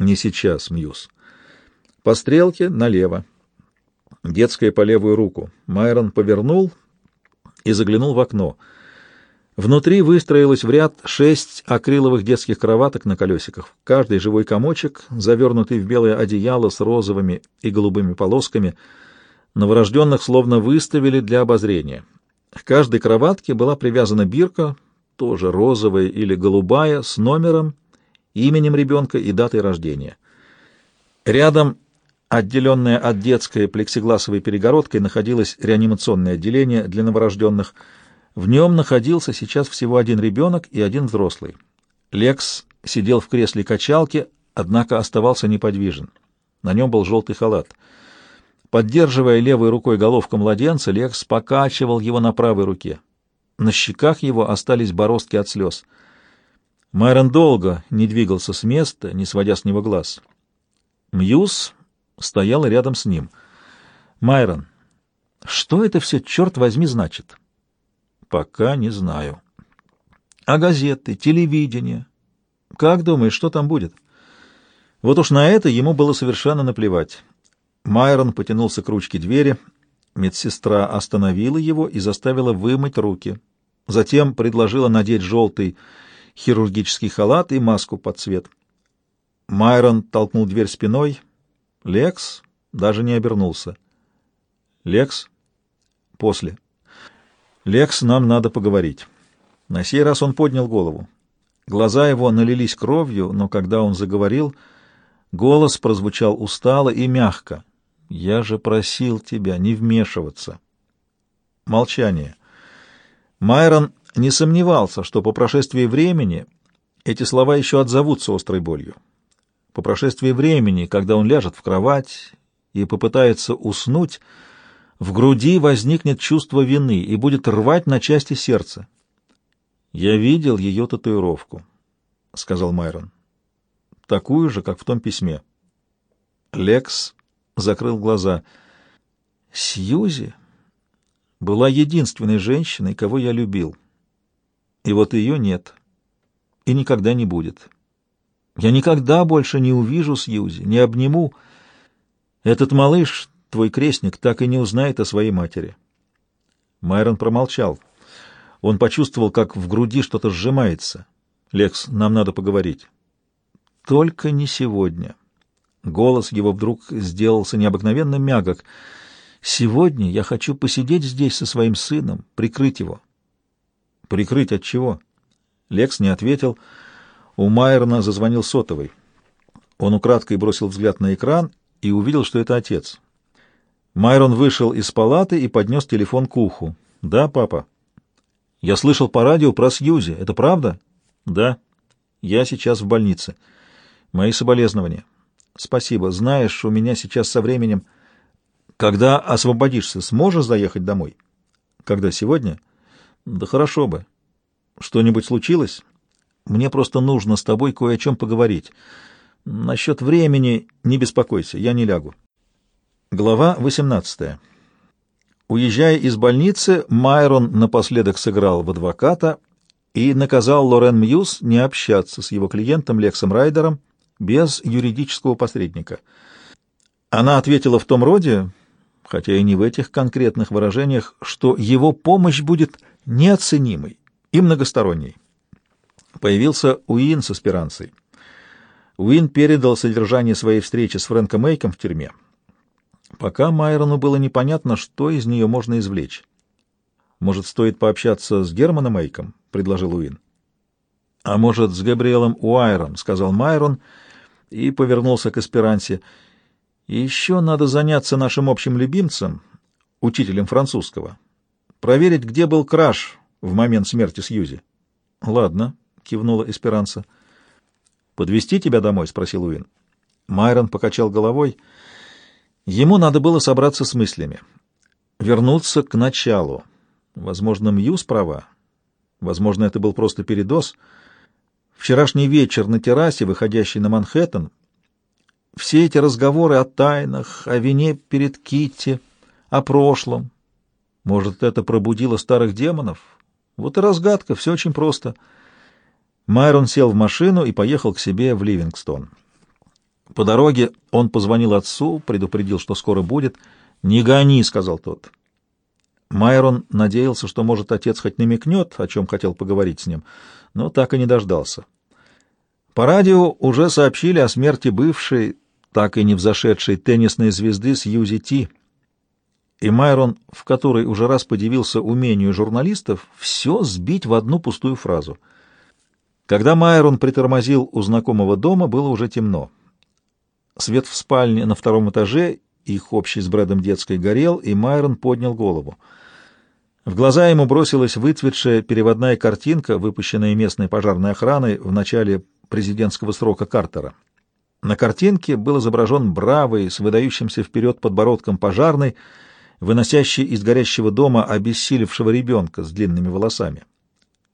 Не сейчас, Мьюз. По стрелке налево. Детская по левую руку. Майрон повернул и заглянул в окно. Внутри выстроилось в ряд шесть акриловых детских кроваток на колесиках. Каждый живой комочек, завернутый в белое одеяло с розовыми и голубыми полосками. Новорожденных словно выставили для обозрения. К каждой кроватке была привязана бирка, тоже розовая или голубая, с номером, именем ребенка и датой рождения. Рядом, отделенное от детской плексигласовой перегородкой, находилось реанимационное отделение для новорожденных. В нем находился сейчас всего один ребенок и один взрослый. Лекс сидел в кресле качалки, однако оставался неподвижен. На нем был желтый халат. Поддерживая левой рукой головку младенца, Лекс покачивал его на правой руке. На щеках его остались бороздки от слез. Майрон долго не двигался с места, не сводя с него глаз. Мьюз стояла рядом с ним. «Майрон, что это все, черт возьми, значит?» «Пока не знаю». «А газеты, телевидение? Как думаешь, что там будет?» Вот уж на это ему было совершенно наплевать. Майрон потянулся к ручке двери. Медсестра остановила его и заставила вымыть руки. Затем предложила надеть желтый хирургический халат и маску под цвет. Майрон толкнул дверь спиной. Лекс даже не обернулся. «Лекс?» «После». «Лекс, нам надо поговорить». На сей раз он поднял голову. Глаза его налились кровью, но когда он заговорил, голос прозвучал устало и мягко. «Я же просил тебя не вмешиваться». Молчание. Майрон не сомневался, что по прошествии времени эти слова еще отзовутся острой болью. По прошествии времени, когда он ляжет в кровать и попытается уснуть, в груди возникнет чувство вины и будет рвать на части сердце. «Я видел ее татуировку», — сказал Майрон. «Такую же, как в том письме». Лекс закрыл глаза. «Сьюзи была единственной женщиной, кого я любил. И вот ее нет. И никогда не будет». Я никогда больше не увижу Сьюзи, не обниму. Этот малыш, твой крестник, так и не узнает о своей матери. Майрон промолчал. Он почувствовал, как в груди что-то сжимается. «Лекс, нам надо поговорить». «Только не сегодня». Голос его вдруг сделался необыкновенно мягок. «Сегодня я хочу посидеть здесь со своим сыном, прикрыть его». «Прикрыть от чего?» Лекс не ответил. У Майерна зазвонил сотовый. Он украдкой бросил взгляд на экран и увидел, что это отец. Майрон вышел из палаты и поднес телефон к уху. «Да, папа?» «Я слышал по радио про Сьюзи. Это правда?» «Да. Я сейчас в больнице. Мои соболезнования». «Спасибо. Знаешь, у меня сейчас со временем...» «Когда освободишься, сможешь заехать домой?» «Когда? Сегодня?» «Да хорошо бы. Что-нибудь случилось?» Мне просто нужно с тобой кое о чем поговорить. Насчет времени не беспокойся, я не лягу. Глава 18. Уезжая из больницы, Майрон напоследок сыграл в адвоката и наказал Лорен Мьюз не общаться с его клиентом Лексом Райдером без юридического посредника. Она ответила в том роде, хотя и не в этих конкретных выражениях, что его помощь будет неоценимой и многосторонней. Появился Уин с аспиранцией. Уин передал содержание своей встречи с Фрэнком Мейком в тюрьме. Пока Майрону было непонятно, что из нее можно извлечь. «Может, стоит пообщаться с Германом Мейком?» — предложил Уин. «А может, с Габриэлом Уайром?» — сказал Майрон и повернулся к аспиранте. «И еще надо заняться нашим общим любимцем, учителем французского. Проверить, где был краш в момент смерти Сьюзи». «Ладно», — кивнула Эсперанца. «Подвезти тебя домой?» — спросил Уин. Майрон покачал головой. Ему надо было собраться с мыслями. Вернуться к началу. Возможно, Мьюз права. Возможно, это был просто передоз. Вчерашний вечер на террасе, выходящий на Манхэттен, все эти разговоры о тайнах, о вине перед Китти, о прошлом. Может, это пробудило старых демонов? Вот и разгадка, все очень просто — Майрон сел в машину и поехал к себе в Ливингстон. По дороге он позвонил отцу, предупредил, что скоро будет. «Не гони», — сказал тот. Майрон надеялся, что, может, отец хоть намекнет, о чем хотел поговорить с ним, но так и не дождался. По радио уже сообщили о смерти бывшей, так и не взошедшей теннисной звезды Сьюзи Ти. И Майрон, в который уже раз подивился умению журналистов, все сбить в одну пустую фразу. Когда Майрон притормозил у знакомого дома, было уже темно. Свет в спальне на втором этаже, их общий с Брэдом детской, горел, и Майрон поднял голову. В глаза ему бросилась выцветшая переводная картинка, выпущенная местной пожарной охраной в начале президентского срока Картера. На картинке был изображен бравый, с выдающимся вперед подбородком пожарный, выносящий из горящего дома обессилевшего ребенка с длинными волосами.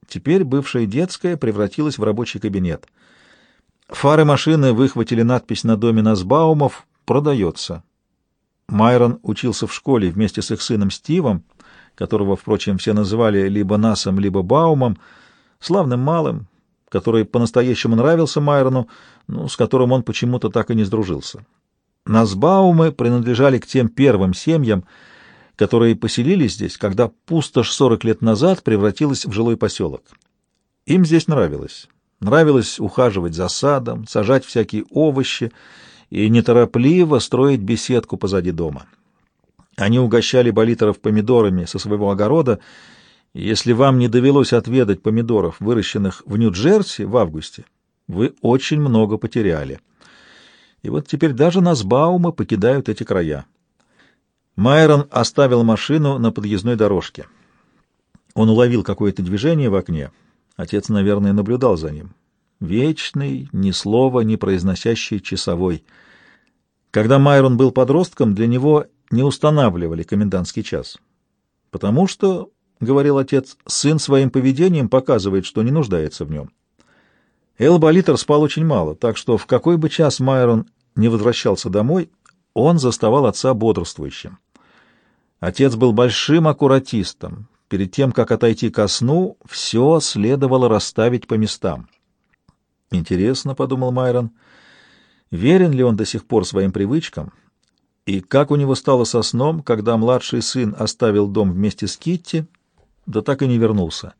Теперь бывшая детская превратилась в рабочий кабинет — Фары машины выхватили надпись на доме Насбаумов «Продается». Майрон учился в школе вместе с их сыном Стивом, которого, впрочем, все называли либо Насом, либо Баумом, славным малым, который по-настоящему нравился Майрону, но с которым он почему-то так и не сдружился. Насбаумы принадлежали к тем первым семьям, которые поселились здесь, когда пустошь 40 лет назад превратилась в жилой поселок. Им здесь нравилось. Нравилось ухаживать за садом, сажать всякие овощи и неторопливо строить беседку позади дома. Они угощали болитеров помидорами со своего огорода. Если вам не довелось отведать помидоров, выращенных в Нью-Джерси в августе, вы очень много потеряли. И вот теперь даже Насбаумы покидают эти края. Майрон оставил машину на подъездной дорожке. Он уловил какое-то движение в окне — Отец, наверное, наблюдал за ним. Вечный, ни слова не произносящий часовой. Когда Майрон был подростком, для него не устанавливали комендантский час. Потому что, — говорил отец, — сын своим поведением показывает, что не нуждается в нем. Элболитер спал очень мало, так что в какой бы час Майрон не возвращался домой, он заставал отца бодрствующим. Отец был большим аккуратистом, Перед тем, как отойти ко сну, все следовало расставить по местам. «Интересно», — подумал Майрон, — «верен ли он до сих пор своим привычкам?» И как у него стало со сном, когда младший сын оставил дом вместе с Китти, да так и не вернулся.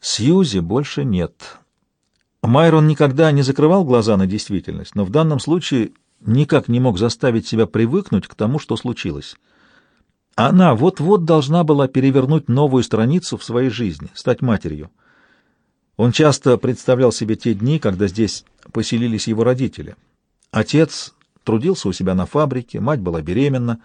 Сьюзи больше нет. Майрон никогда не закрывал глаза на действительность, но в данном случае никак не мог заставить себя привыкнуть к тому, что случилось. Она вот-вот должна была перевернуть новую страницу в своей жизни, стать матерью. Он часто представлял себе те дни, когда здесь поселились его родители. Отец трудился у себя на фабрике, мать была беременна,